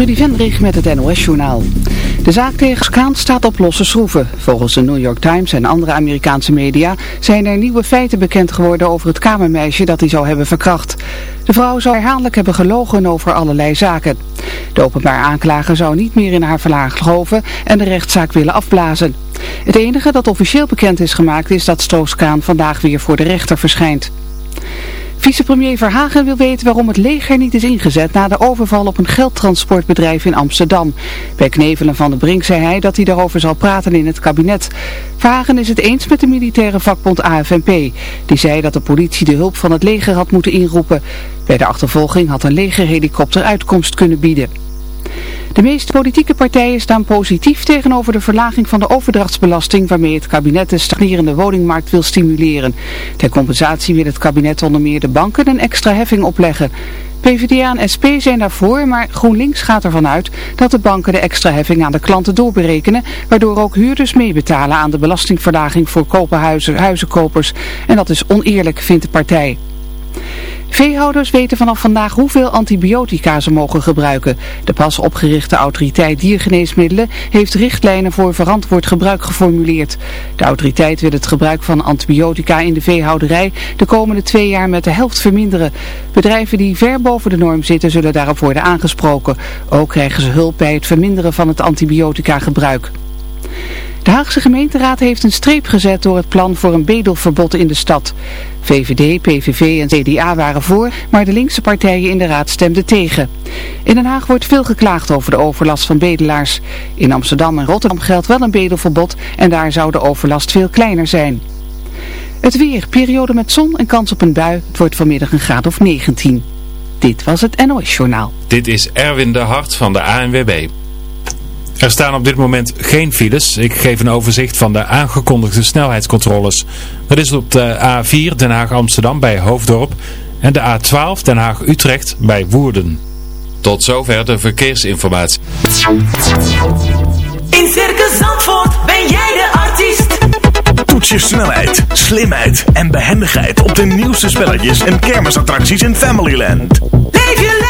Trudy Vendrich met het NOS-journaal. De zaak tegen Kaan staat op losse schroeven. Volgens de New York Times en andere Amerikaanse media zijn er nieuwe feiten bekend geworden over het kamermeisje dat hij zou hebben verkracht. De vrouw zou herhaaldelijk hebben gelogen over allerlei zaken. De openbaar aanklager zou niet meer in haar verlaag geloven en de rechtszaak willen afblazen. Het enige dat officieel bekend is gemaakt is dat Stroos-Kaan vandaag weer voor de rechter verschijnt. Vicepremier Verhagen wil weten waarom het leger niet is ingezet na de overval op een geldtransportbedrijf in Amsterdam. Bij Knevelen van de Brink zei hij dat hij daarover zal praten in het kabinet. Verhagen is het eens met de militaire vakbond AFNP. Die zei dat de politie de hulp van het leger had moeten inroepen. Bij de achtervolging had een legerhelikopter uitkomst kunnen bieden. De meeste politieke partijen staan positief tegenover de verlaging van de overdrachtsbelasting waarmee het kabinet de stagnerende woningmarkt wil stimuleren. Ter compensatie wil het kabinet onder meer de banken een extra heffing opleggen. PvdA en SP zijn daarvoor, maar GroenLinks gaat ervan uit dat de banken de extra heffing aan de klanten doorberekenen, waardoor ook huurders meebetalen aan de belastingverlaging voor kopenhuizen, huizenkopers. En dat is oneerlijk, vindt de partij. Veehouders weten vanaf vandaag hoeveel antibiotica ze mogen gebruiken. De pas opgerichte autoriteit diergeneesmiddelen heeft richtlijnen voor verantwoord gebruik geformuleerd. De autoriteit wil het gebruik van antibiotica in de veehouderij de komende twee jaar met de helft verminderen. Bedrijven die ver boven de norm zitten zullen daarop worden aangesproken. Ook krijgen ze hulp bij het verminderen van het antibiotica gebruik. De Haagse gemeenteraad heeft een streep gezet door het plan voor een bedelverbod in de stad. VVD, PVV en CDA waren voor, maar de linkse partijen in de raad stemden tegen. In Den Haag wordt veel geklaagd over de overlast van bedelaars. In Amsterdam en Rotterdam geldt wel een bedelverbod en daar zou de overlast veel kleiner zijn. Het weer, periode met zon en kans op een bui. Het wordt vanmiddag een graad of 19. Dit was het NOS Journaal. Dit is Erwin de Hart van de ANWB. Er staan op dit moment geen files. Ik geef een overzicht van de aangekondigde snelheidscontroles. Dat is op de A4 Den Haag-Amsterdam bij Hoofddorp en de A12 Den Haag-Utrecht bij Woerden. Tot zover de verkeersinformatie. In Circus Zandvoort ben jij de artiest. Toets je snelheid, slimheid en behendigheid op de nieuwste spelletjes en kermisattracties in Familyland. Leef je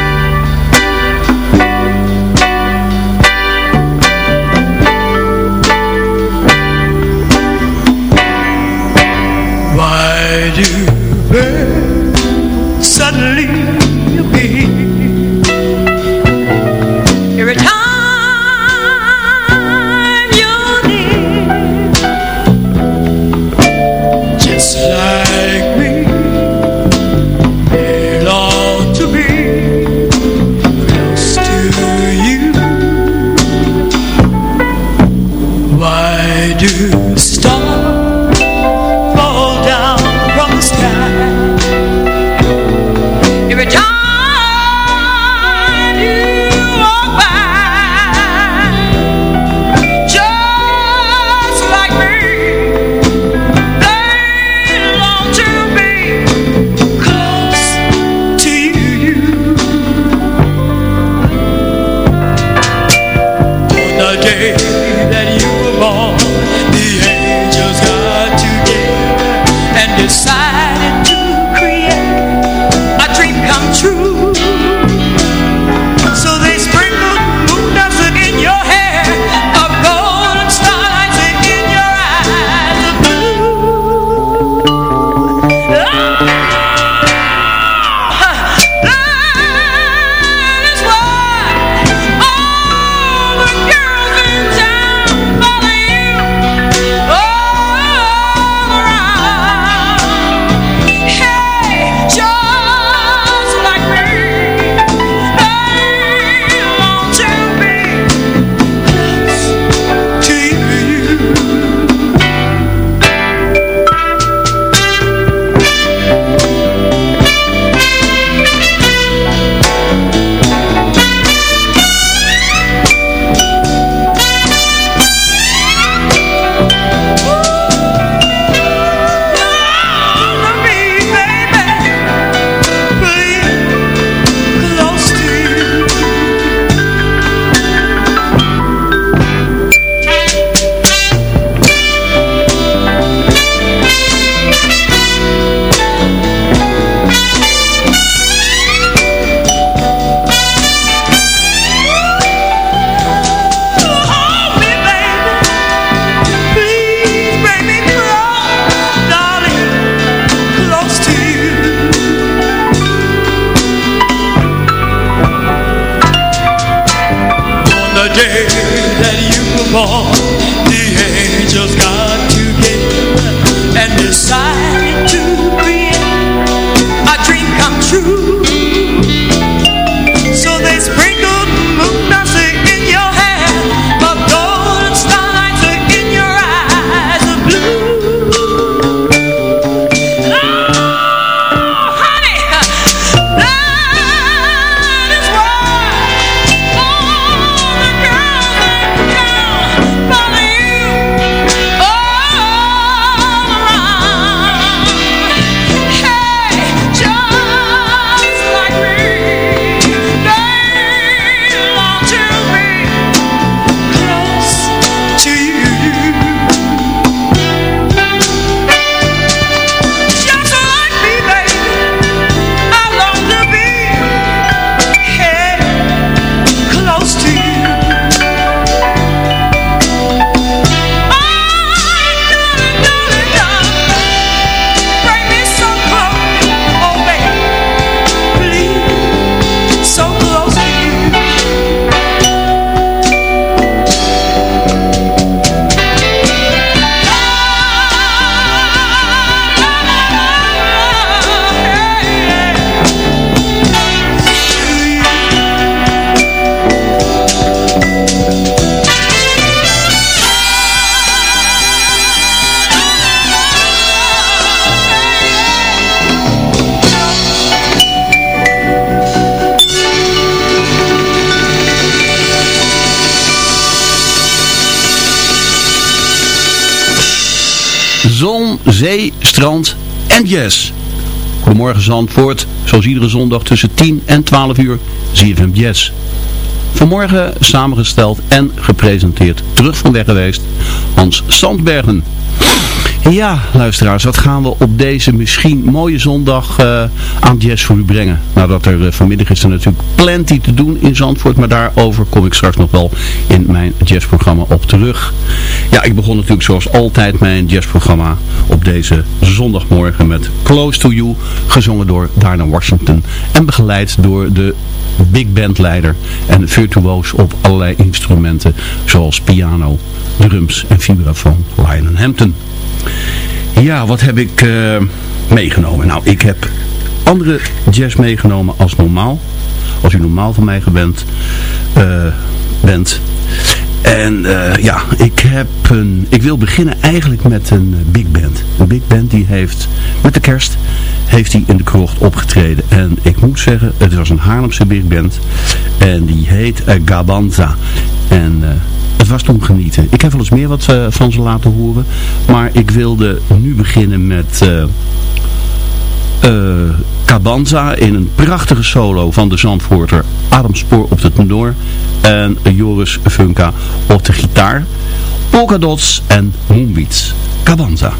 Jazz. Goedemorgen Zandvoort, zoals iedere zondag tussen 10 en 12 uur Zie ZFM Jazz. Vanmorgen samengesteld en gepresenteerd, terug van weg geweest, Hans Sandbergen. Ja, luisteraars, wat gaan we op deze misschien mooie zondag eh, aan jazz voor u brengen? Nou, Nadat er eh, vanmiddag is er natuurlijk plenty te doen in Zandvoort, maar daarover kom ik straks nog wel in mijn jazzprogramma op terug. Ja, ik begon natuurlijk zoals altijd mijn jazzprogramma op deze zondagmorgen met Close to You, gezongen door Diana Washington en begeleid door de big band leider en virtuoos op allerlei instrumenten zoals piano, drums en vibrafoon Lionel Hampton. Ja, wat heb ik eh, meegenomen? Nou, ik heb andere jazz meegenomen als normaal. Als u normaal van mij gewend eh, bent. En eh, ja, ik, heb een, ik wil beginnen eigenlijk met een big band. Een big band die heeft, met de kerst, heeft hij in de krocht opgetreden. En ik moet zeggen, het was een Haarlemse big band. En die heet Gabanza. En het was toen genieten. Ik heb wel eens meer wat van ze laten horen. Maar ik wilde nu beginnen met... Cabanza in een prachtige solo van de Zandvoorter Adam Spoor op de tenor en Joris Funka op de gitaar, Polkadots en Moonbeats. Cabanza.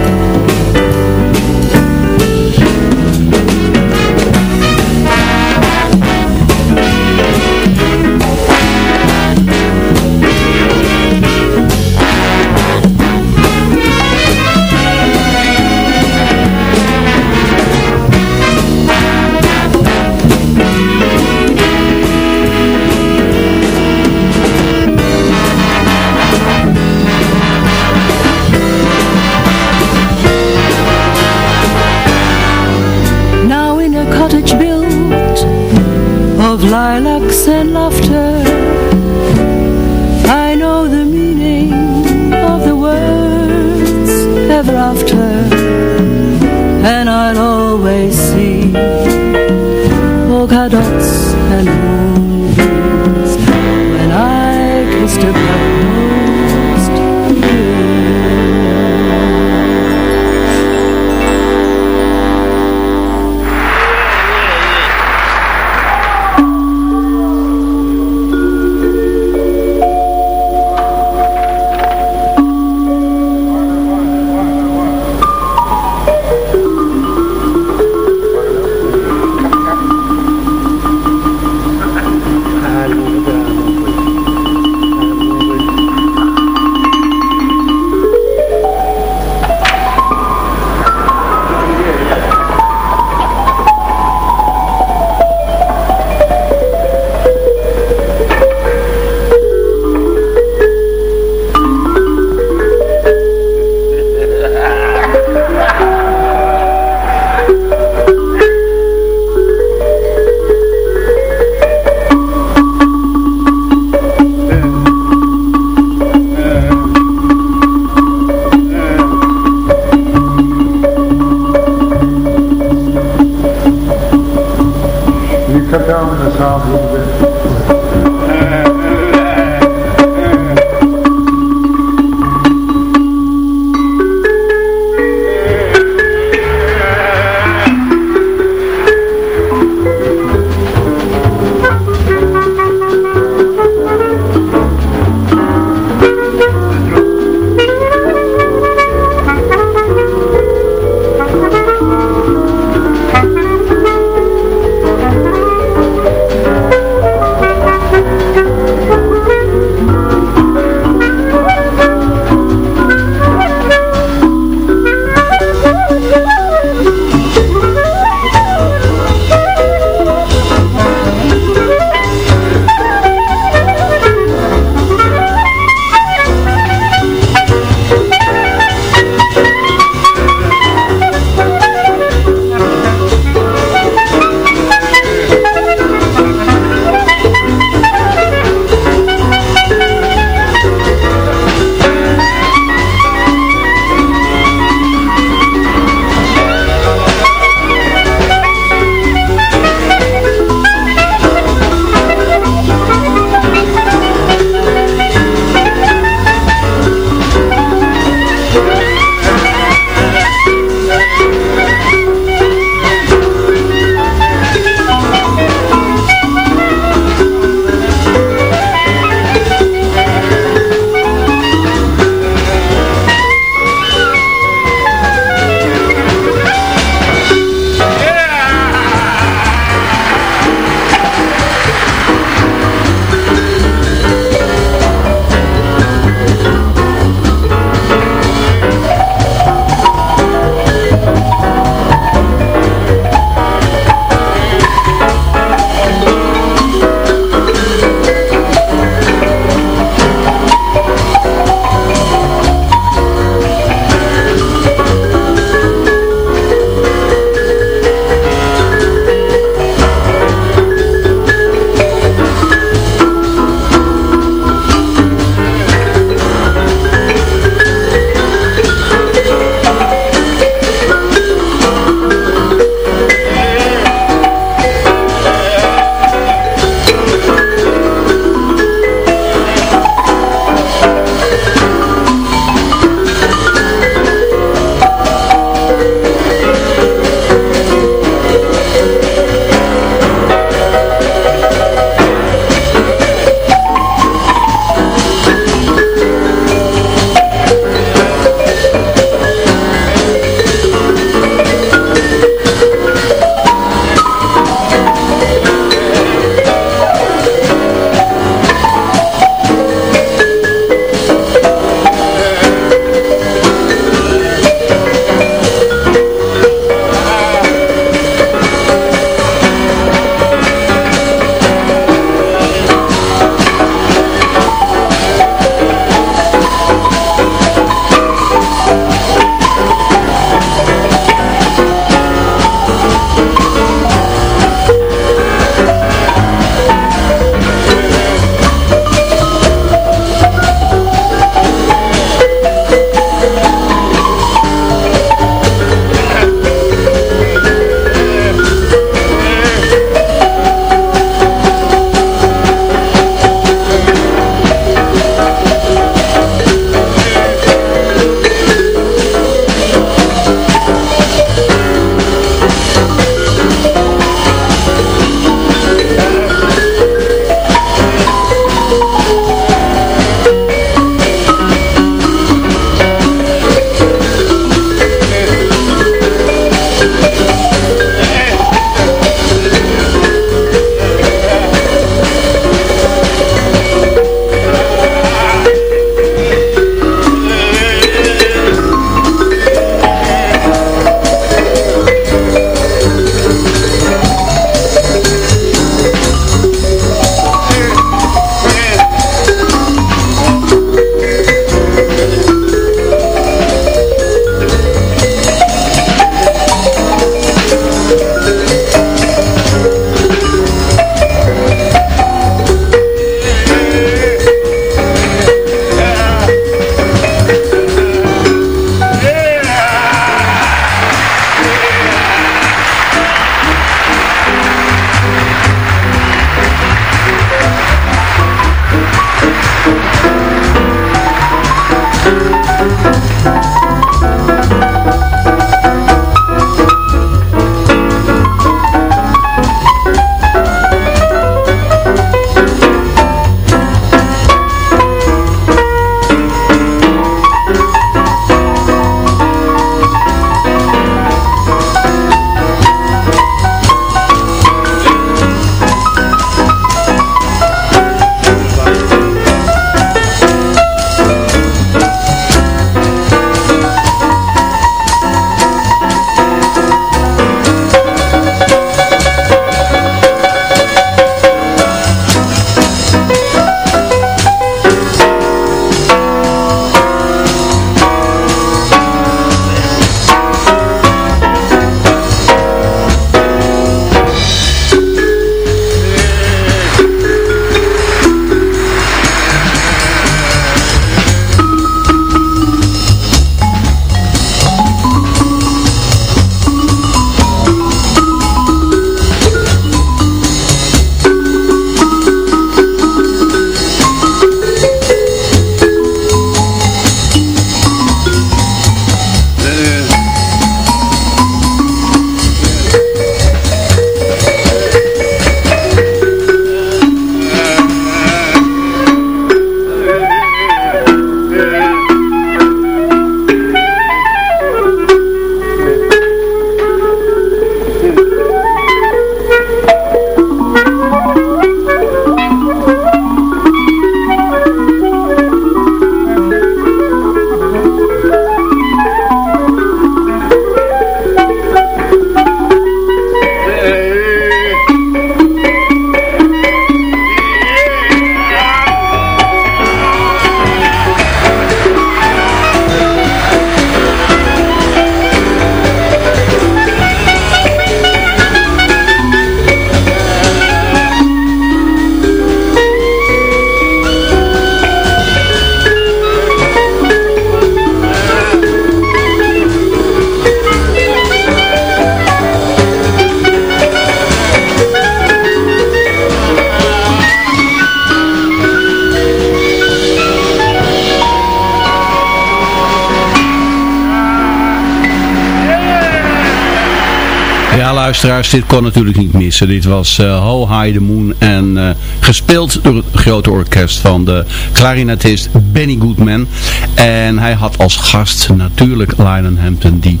Luisteraars, dit kon natuurlijk niet missen. Dit was uh, Ho High the Moon en uh, gespeeld door het grote orkest van de klarinetist Benny Goodman. En hij had als gast natuurlijk Lionel Hampton die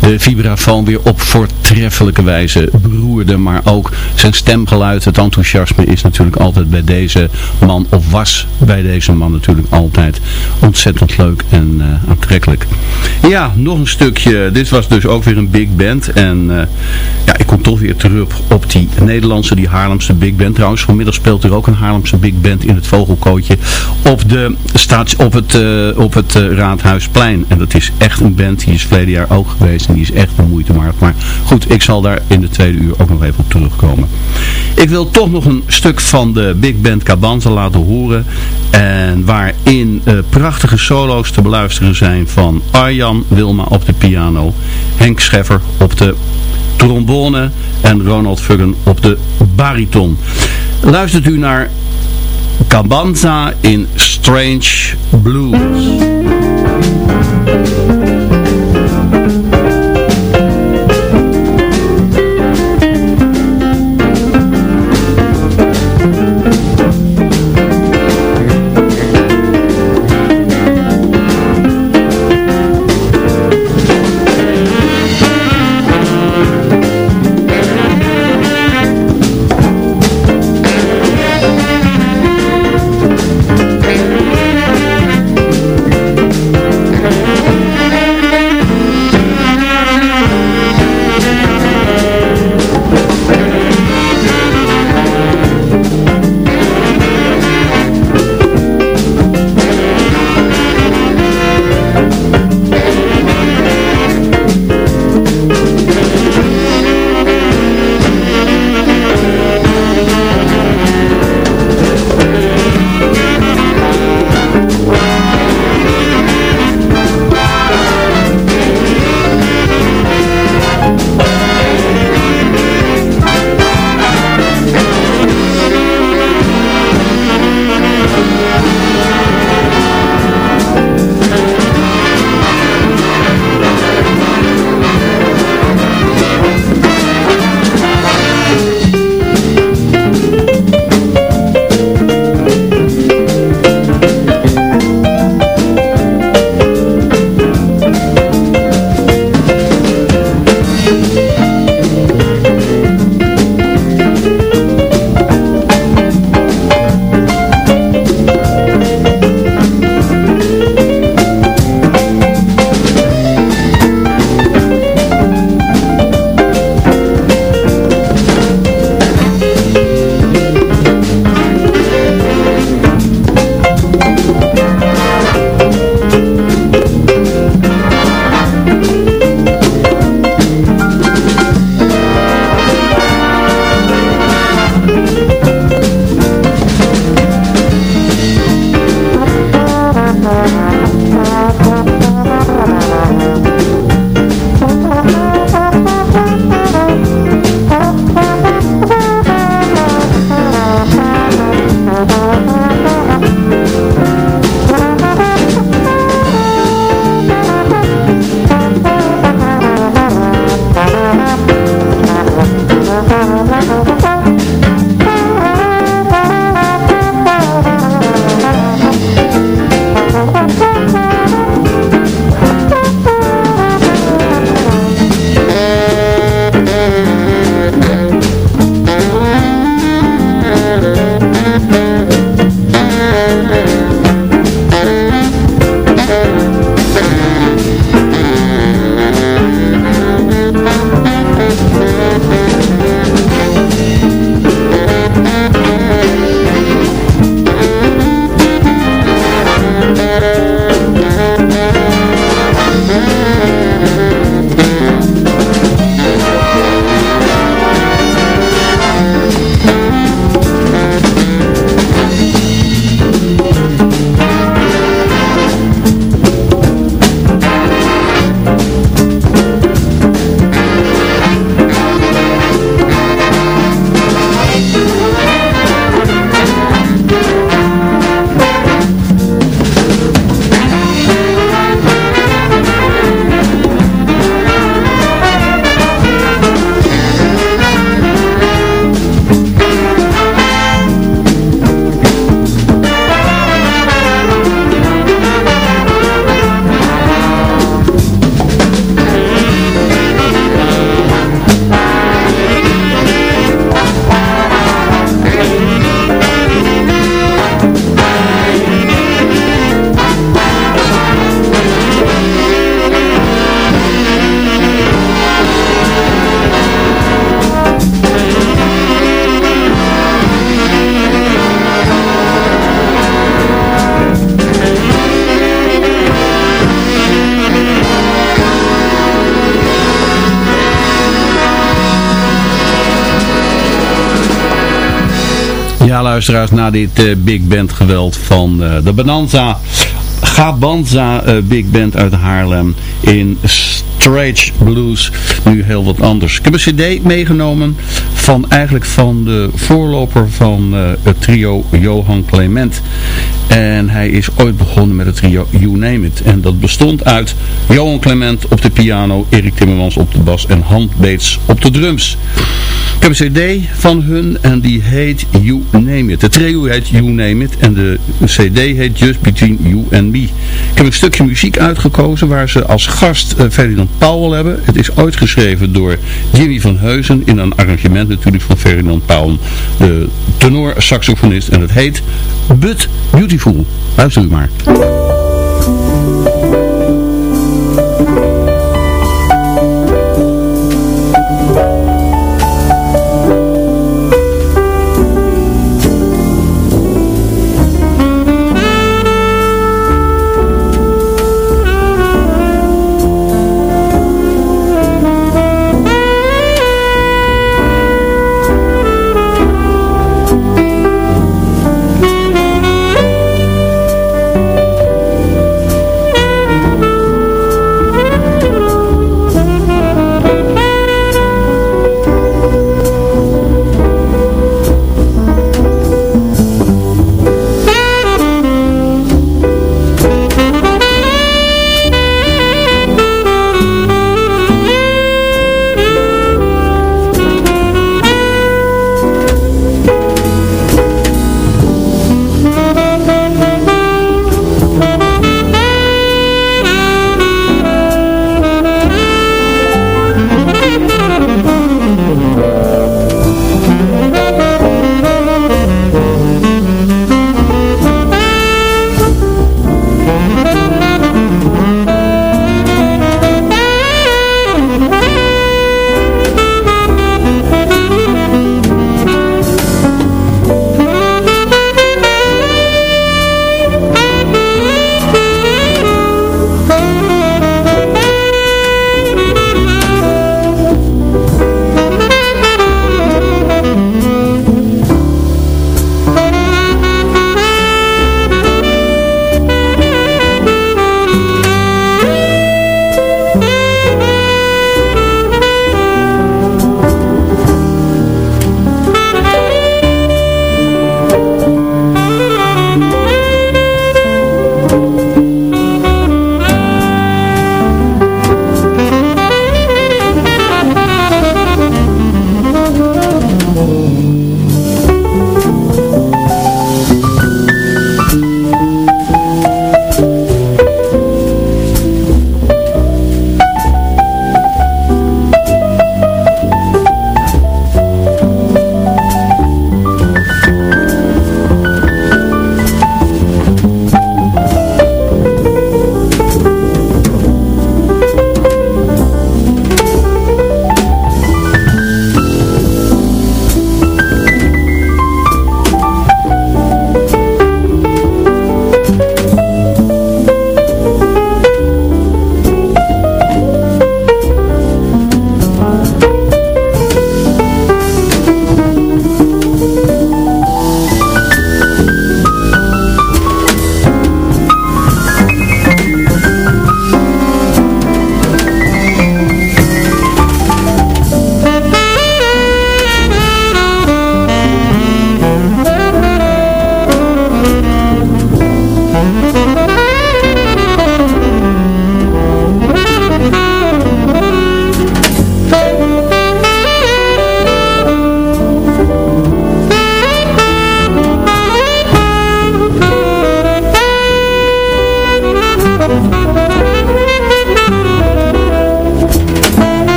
de vibrafoon weer op voortreffelijke wijze beroerde. Maar ook zijn stemgeluid, het enthousiasme is natuurlijk altijd bij deze man, of was bij deze man natuurlijk altijd ontzettend leuk en uh, aantrekkelijk. Ja, nog een stukje. Dit was dus ook weer een big band en ja, ik kom toch weer terug op die Nederlandse, die Haarlemse big band. Trouwens, vanmiddag speelt er ook een Haarlemse big band in het Vogelkootje op, de staats, op het, uh, op het uh, Raadhuisplein. En dat is echt een band, die is verleden jaar ook geweest en die is echt de moeite waard. Maar goed, ik zal daar in de tweede uur ook nog even op terugkomen. Ik wil toch nog een stuk van de big band Cabanza laten horen. En waarin uh, prachtige solo's te beluisteren zijn van Arjan Wilma op de piano, Henk Scheffer op de trombone en Ronald Fuggen op de bariton. Luistert u naar Cabanza in Strange Blues. Ja, luisteraars, na dit eh, big band geweld van eh, de Bonanza, Gabanza eh, Big Band uit Haarlem in Stretch Blues, nu heel wat anders. Ik heb een cd meegenomen van eigenlijk van de voorloper van het trio Johan Clement. En hij is ooit begonnen met het trio You Name It. En dat bestond uit Johan Clement op de piano, Erik Timmermans op de bas en Han Beets op de drums. Heb een cd van hun en die heet You Name It. De trio heet You Name It en de cd heet Just Between You and Me. Ik heb een stukje muziek uitgekozen waar ze als gast eh, Ferdinand Powell hebben. Het is ooit geschreven door Jimmy van Heusen in een arrangement natuurlijk van Ferdinand Powell, de tenor saxofonist. En het heet But Beautiful. Luister u maar.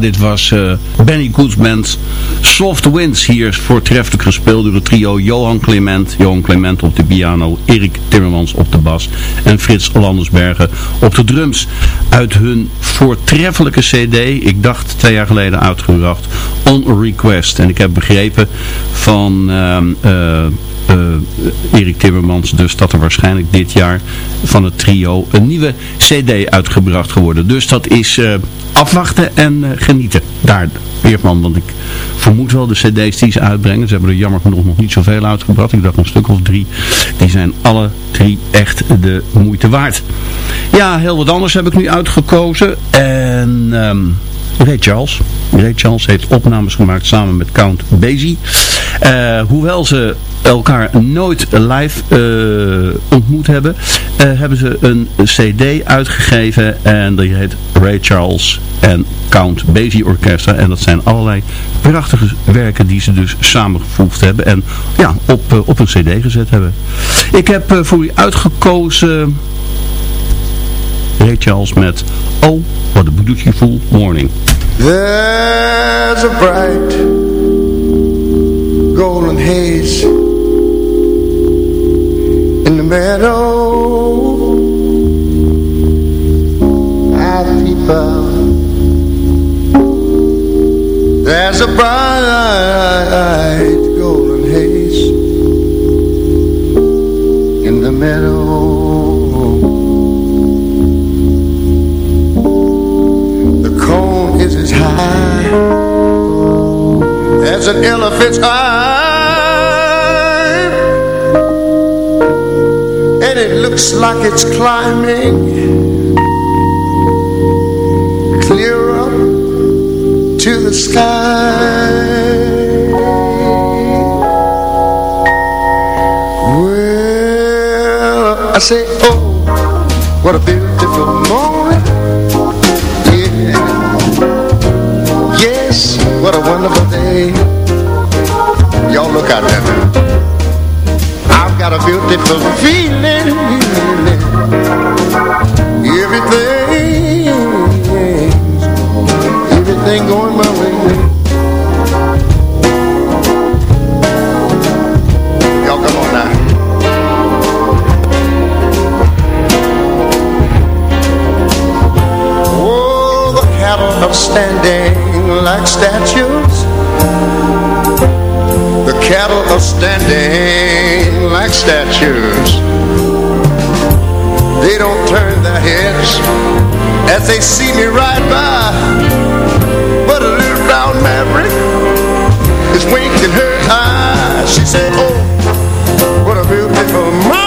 Dit was eh, Benny Goodman's Soft Winds. Hier voortreffelijk gespeeld door het trio Johan Clement. Johan Clement op de piano, Erik Timmermans op de bas en Frits Landersbergen op de drums. Uit hun voortreffelijke cd, ik dacht twee jaar geleden uitgebracht, On Request. En ik heb begrepen van... ehm, eh, eh, Erik Timmermans dus dat er waarschijnlijk dit jaar van het trio een nieuwe cd uitgebracht geworden. Dus dat is eh, afwachten en eh, genieten. Daar weer van, want ik vermoed wel de cd's die ze uitbrengen. Ze hebben er jammer genoeg nog niet zoveel uitgebracht. Ik dacht een stuk of drie. Die zijn alle drie echt de moeite waard. Ja, heel wat anders heb ik nu uitgekozen. En... ehm Ray Charles. Ray Charles heeft opnames gemaakt samen met Count Basie. Eh, hoewel ze elkaar nooit live eh, ontmoet hebben, eh, hebben ze een cd uitgegeven en die heet Ray Charles en Count Basie Orchestra. En dat zijn allerlei prachtige werken die ze dus samengevoegd hebben en ja, op, op een cd gezet hebben. Ik heb voor u uitgekozen Ray Charles met Oh, what a beautiful morning. There's a bright golden haze meadow. I peep out. There's a bright golden haze in the meadow. The cone is as high as an elephant's eye looks like it's climbing clear up to the sky. Well I say oh what a beautiful morning. Yeah. Yes, what a wonderful day. Y'all look out there got a beautiful feeling. Everything, everything going my way. Y'all come on now. Oh, the cattle are standing like statues cattle are standing like statues. They don't turn their heads as they see me ride by. But a little brown maverick is winking her eye. She said, oh, what a beautiful morning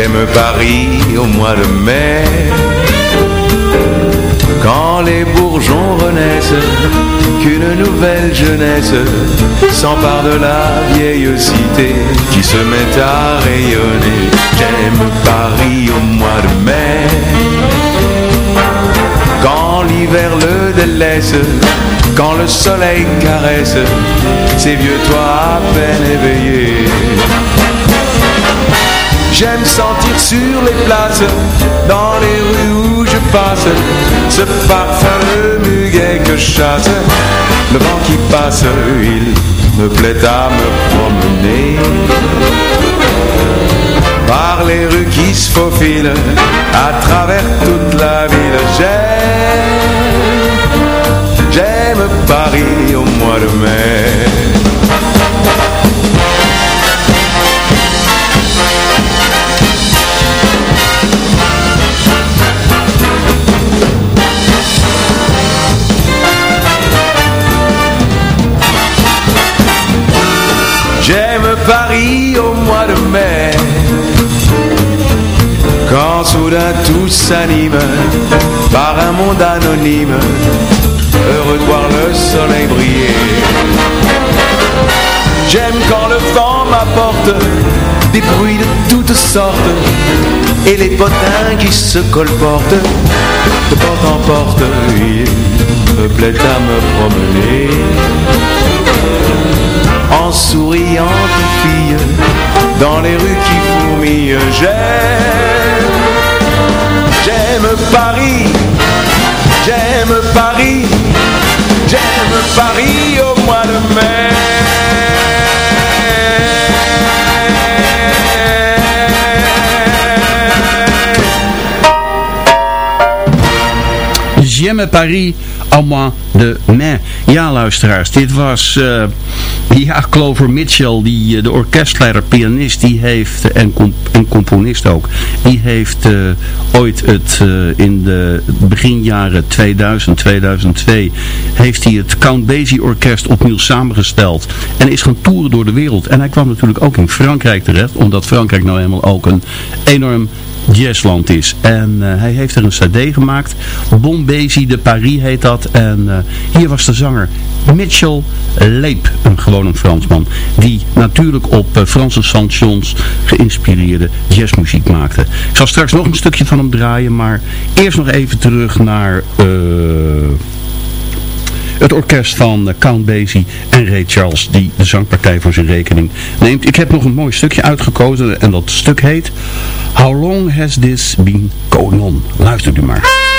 J'aime Paris au mois de mai. Quand les bourgeons renaissent Qu'une nouvelle jeunesse S'empare de la vieille cité Qui se met à rayonner. J'aime Paris au mois de mai. Quand l'hiver le délaisse Quand le soleil caresse Ces vieux toits à peine éveillés J'aime sentir sur les places, dans les rues où je passe, ce parfum de muguet que chasse. Le vent qui passe, il me plaît à me promener. Par les rues qui se faufilent, à travers toute la ville, j'aime, j'aime Paris au mois de mai. Paris au mois de mai. Quand soudain tout s'anime Par un monde anonyme Heureux de voir le soleil briller. J'aime quand le vent m'apporte Des bruits de toutes sortes Et les potins qui se colportent De porte en porte Il me plaît à me promener en souriant aux filles dans les rues qui fourmillent. J'aime, j'aime Paris, j'aime Paris, j'aime Paris au mois de mai. J'aime Paris au mois de mai. Ja, luisteraars, dit was uh, ja, Clover Mitchell, die, uh, de orkestleider, pianist, die heeft, en, comp en componist ook, die heeft uh, ooit het in de beginjaren 2000, 2002, heeft hij het Count Basie Orkest opnieuw samengesteld en is gaan toeren door de wereld. En hij kwam natuurlijk ook in Frankrijk terecht, omdat Frankrijk nou helemaal ook een enorm jazzland is. En uh, hij heeft er een cd gemaakt. Bon Basie de Paris heet dat. En uh, hier was de zanger Mitchell Leep. Een gewoon een Fransman. Die natuurlijk op uh, Franse stations geïnspireerde jazzmuziek maakte. Ik zal straks nog een stukje van hem draaien. Maar eerst nog even terug naar... Het orkest van Count Basie en Ray Charles die de zangpartij voor zijn rekening neemt. Ik heb nog een mooi stukje uitgekozen en dat stuk heet How Long Has This Been Going On? Luistert u maar.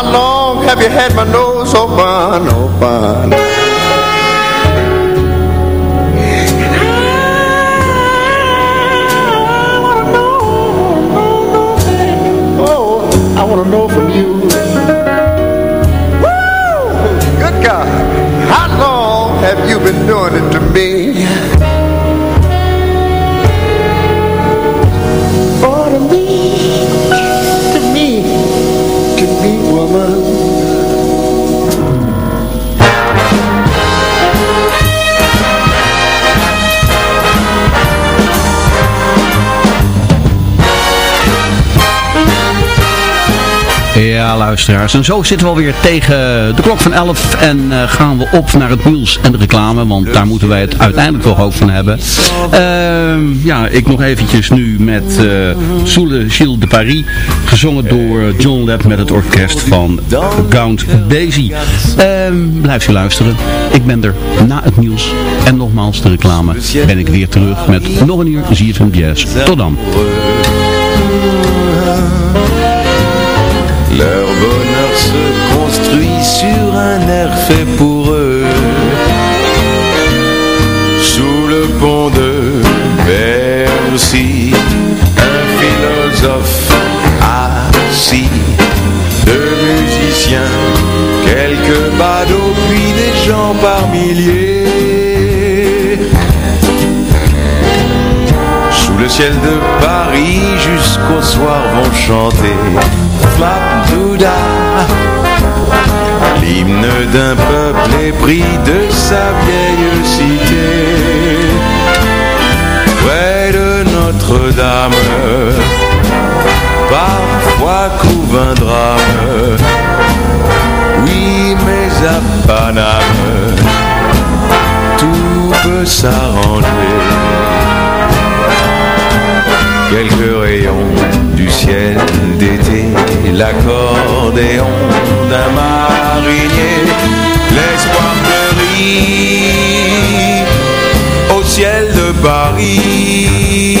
How long have you had my nose open, open? I want to know from you. Woo! Good God. How long have you been doing it to me? Ja, luisteraars. En zo zitten we alweer tegen de klok van 11 en uh, gaan we op naar het nieuws en de reclame, want daar moeten wij het uiteindelijk toch ook van hebben. Uh, ja, ik nog eventjes nu met uh, Soule Gilles de Paris, gezongen door John Leb met het orkest van Gaunt Basie. blijf je luisteren. Ik ben er na het nieuws en nogmaals de reclame ben ik weer terug met nog een uur ZFM Jazz. Tot dan. De Paris Jusqu'au soir vont chanter. Flapdouda L'hymne d'un peuple épris de sa vieille cité. Près de Notre-Dame Parfois couvre un drame. Oui mais à Paname Tout peut s'arranger Quelques rayons du ciel d'été L'accordéon d'un marinier L'espoir fleurit Au ciel de Paris